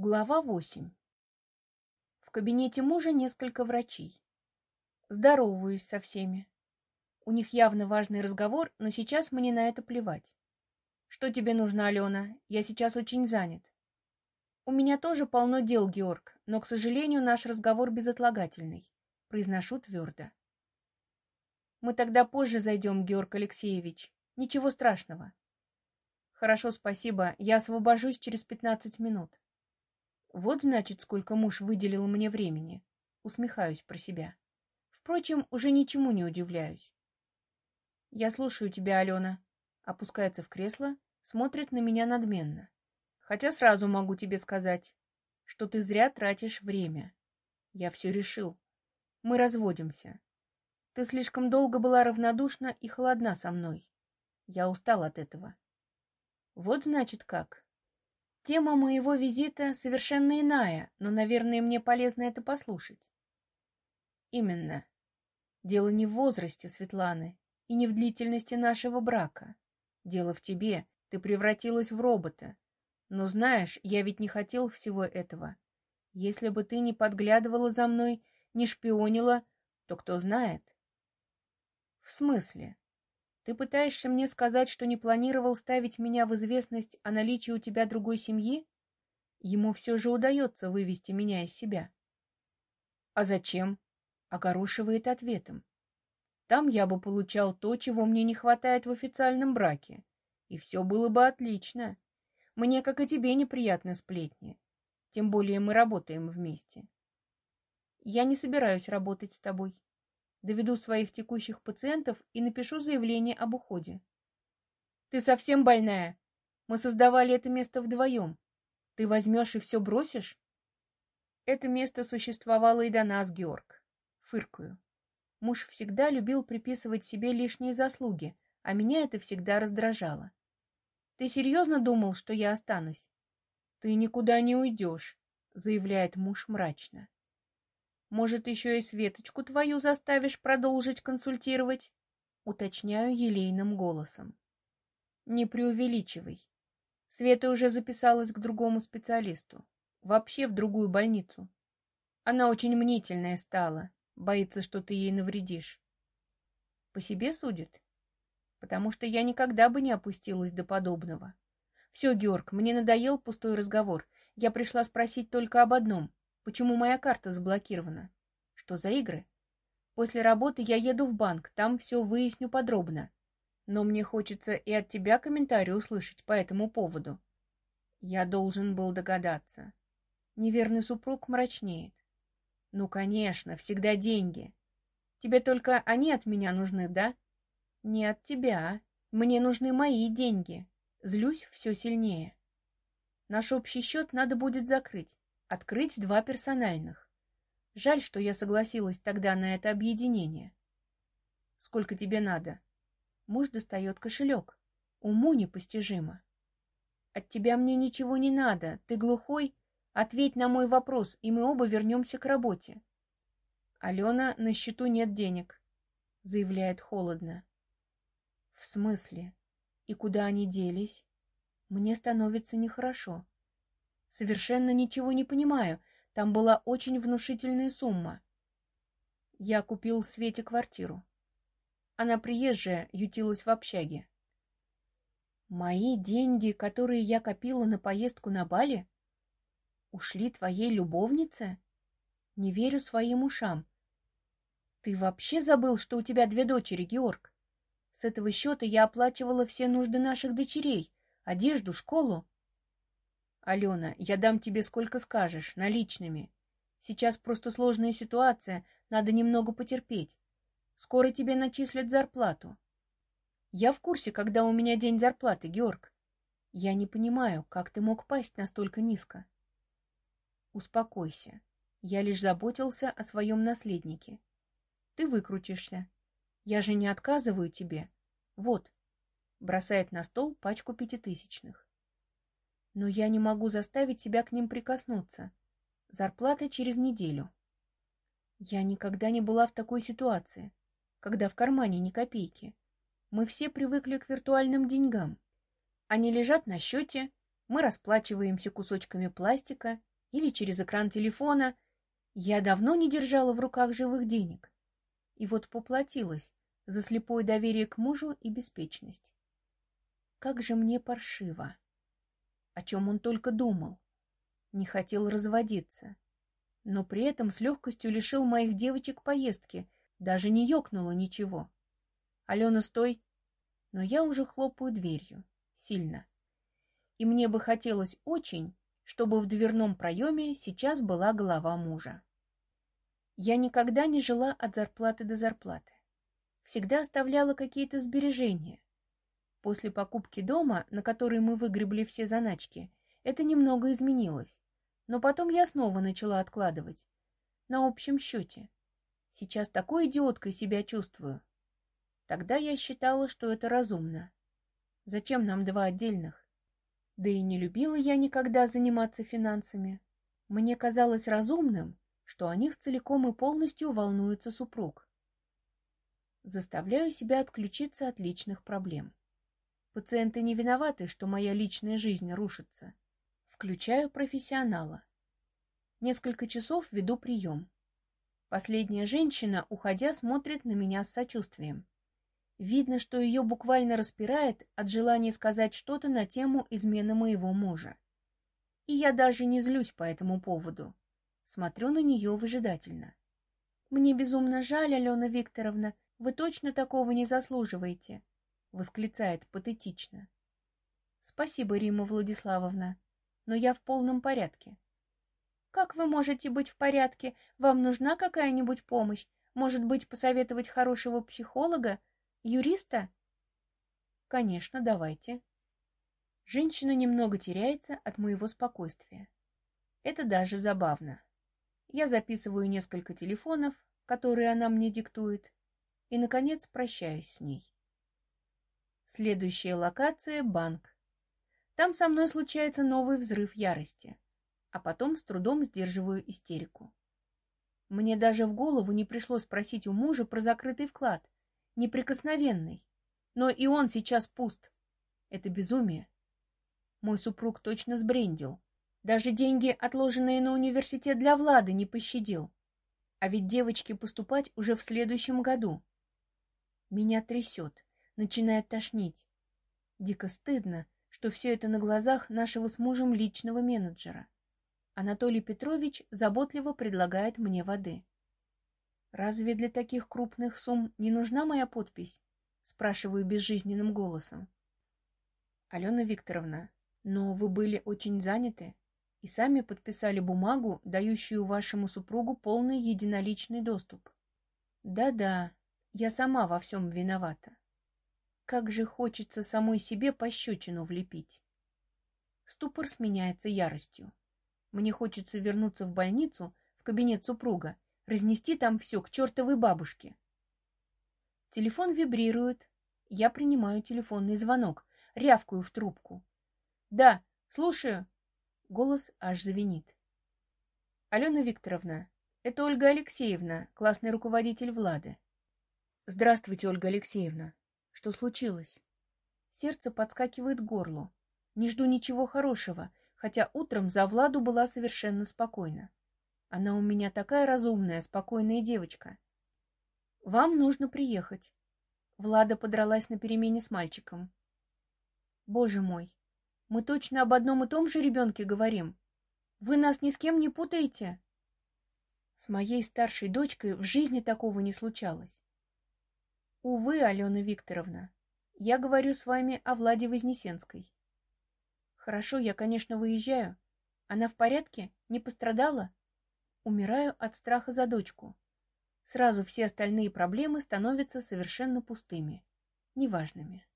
Глава 8. В кабинете мужа несколько врачей. Здороваюсь со всеми. У них явно важный разговор, но сейчас мне на это плевать. Что тебе нужно, Алена? Я сейчас очень занят. У меня тоже полно дел, Георг, но, к сожалению, наш разговор безотлагательный. Произношу твердо. Мы тогда позже зайдем, Георг Алексеевич. Ничего страшного. Хорошо, спасибо. Я освобожусь через пятнадцать минут. Вот, значит, сколько муж выделил мне времени. Усмехаюсь про себя. Впрочем, уже ничему не удивляюсь. Я слушаю тебя, Алена. Опускается в кресло, смотрит на меня надменно. Хотя сразу могу тебе сказать, что ты зря тратишь время. Я все решил. Мы разводимся. Ты слишком долго была равнодушна и холодна со мной. Я устал от этого. Вот значит как. Тема моего визита совершенно иная, но, наверное, мне полезно это послушать. Именно. Дело не в возрасте Светланы и не в длительности нашего брака. Дело в тебе. Ты превратилась в робота. Но знаешь, я ведь не хотел всего этого. Если бы ты не подглядывала за мной, не шпионила, то кто знает? В смысле? Ты пытаешься мне сказать, что не планировал ставить меня в известность о наличии у тебя другой семьи? Ему все же удается вывести меня из себя. А зачем? Огорошивает ответом. Там я бы получал то, чего мне не хватает в официальном браке. И все было бы отлично. Мне, как и тебе, неприятны сплетни. Тем более мы работаем вместе. Я не собираюсь работать с тобой доведу своих текущих пациентов и напишу заявление об уходе. Ты совсем больная. Мы создавали это место вдвоем. Ты возьмешь и все бросишь? Это место существовало и до нас, Георг. Фыркаю. Муж всегда любил приписывать себе лишние заслуги, а меня это всегда раздражало. Ты серьезно думал, что я останусь? Ты никуда не уйдешь, заявляет муж мрачно. Может, еще и Светочку твою заставишь продолжить консультировать? Уточняю елейным голосом. Не преувеличивай. Света уже записалась к другому специалисту. Вообще в другую больницу. Она очень мнительная стала. Боится, что ты ей навредишь. По себе судит? Потому что я никогда бы не опустилась до подобного. Все, Георг, мне надоел пустой разговор. Я пришла спросить только об одном. Почему моя карта заблокирована? Что за игры? После работы я еду в банк, там все выясню подробно. Но мне хочется и от тебя комментарий услышать по этому поводу. Я должен был догадаться. Неверный супруг мрачнеет. Ну, конечно, всегда деньги. Тебе только они от меня нужны, да? Не от тебя. Мне нужны мои деньги. Злюсь все сильнее. Наш общий счет надо будет закрыть открыть два персональных. Жаль, что я согласилась тогда на это объединение. Сколько тебе надо? Муж достает кошелек. Уму непостижимо. От тебя мне ничего не надо. Ты глухой? Ответь на мой вопрос, и мы оба вернемся к работе. Алена, на счету нет денег, заявляет холодно. В смысле? И куда они делись? Мне становится нехорошо. Совершенно ничего не понимаю. Там была очень внушительная сумма. Я купил Свете квартиру. Она приезжая, ютилась в общаге. Мои деньги, которые я копила на поездку на Бали, ушли твоей любовнице? Не верю своим ушам. Ты вообще забыл, что у тебя две дочери, Георг? С этого счета я оплачивала все нужды наших дочерей, одежду, школу. Алена, я дам тебе сколько скажешь, наличными. Сейчас просто сложная ситуация, надо немного потерпеть. Скоро тебе начислят зарплату. Я в курсе, когда у меня день зарплаты, Георг. Я не понимаю, как ты мог пасть настолько низко. Успокойся. Я лишь заботился о своем наследнике. Ты выкрутишься. Я же не отказываю тебе. Вот. Бросает на стол пачку пятитысячных. Но я не могу заставить себя к ним прикоснуться. Зарплата через неделю. Я никогда не была в такой ситуации, когда в кармане ни копейки. Мы все привыкли к виртуальным деньгам. Они лежат на счете, Мы расплачиваемся кусочками пластика или через экран телефона. Я давно не держала в руках живых денег. И вот поплатилась за слепое доверие к мужу и беспечность. Как же мне паршиво! О чем он только думал. Не хотел разводиться. Но при этом с легкостью лишил моих девочек поездки, даже не ёкнуло ничего. Алена, стой! Но я уже хлопаю дверью. Сильно. И мне бы хотелось очень, чтобы в дверном проеме сейчас была голова мужа. Я никогда не жила от зарплаты до зарплаты. Всегда оставляла какие-то сбережения. После покупки дома, на который мы выгребли все заначки, это немного изменилось. Но потом я снова начала откладывать. На общем счете. Сейчас такой идиоткой себя чувствую. Тогда я считала, что это разумно. Зачем нам два отдельных? Да и не любила я никогда заниматься финансами. Мне казалось разумным, что о них целиком и полностью волнуется супруг. Заставляю себя отключиться от личных проблем. Пациенты не виноваты, что моя личная жизнь рушится. Включаю профессионала. Несколько часов веду прием. Последняя женщина, уходя, смотрит на меня с сочувствием. Видно, что ее буквально распирает от желания сказать что-то на тему измены моего мужа. И я даже не злюсь по этому поводу. Смотрю на нее выжидательно. «Мне безумно жаль, Алена Викторовна, вы точно такого не заслуживаете», — восклицает патетично. «Спасибо, Рима Владиславовна, но я в полном порядке». «Как вы можете быть в порядке? Вам нужна какая-нибудь помощь? Может быть, посоветовать хорошего психолога? Юриста?» «Конечно, давайте». Женщина немного теряется от моего спокойствия. Это даже забавно. Я записываю несколько телефонов, которые она мне диктует, и, наконец, прощаюсь с ней. Следующая локация — банк. Там со мной случается новый взрыв ярости, а потом с трудом сдерживаю истерику. Мне даже в голову не пришло спросить у мужа про закрытый вклад, неприкосновенный. Но и он сейчас пуст. Это безумие. Мой супруг точно сбрендил. Даже деньги, отложенные на университет для Влады, не пощадил. А ведь девочке поступать уже в следующем году. Меня трясет, начинает тошнить. Дико стыдно, что все это на глазах нашего с мужем личного менеджера. Анатолий Петрович заботливо предлагает мне воды. «Разве для таких крупных сумм не нужна моя подпись?» Спрашиваю безжизненным голосом. «Алена Викторовна, но вы были очень заняты и сами подписали бумагу, дающую вашему супругу полный единоличный доступ. Да-да, я сама во всем виновата. Как же хочется самой себе пощечину влепить. Ступор сменяется яростью. Мне хочется вернуться в больницу, в кабинет супруга, разнести там все к чертовой бабушке. Телефон вибрирует. Я принимаю телефонный звонок, рявкаю в трубку. «Да, слушаю», Голос аж звенит. Алена Викторовна, это Ольга Алексеевна, классный руководитель Влады. Здравствуйте, Ольга Алексеевна. Что случилось? Сердце подскакивает к горлу. Не жду ничего хорошего, хотя утром за Владу была совершенно спокойна. Она у меня такая разумная, спокойная девочка. Вам нужно приехать. Влада подралась на перемене с мальчиком. Боже мой, мы точно об одном и том же ребенке говорим. Вы нас ни с кем не путаете? С моей старшей дочкой в жизни такого не случалось. Увы, Алена Викторовна, я говорю с вами о Владе Вознесенской. Хорошо, я, конечно, выезжаю. Она в порядке? Не пострадала? Умираю от страха за дочку. Сразу все остальные проблемы становятся совершенно пустыми, неважными.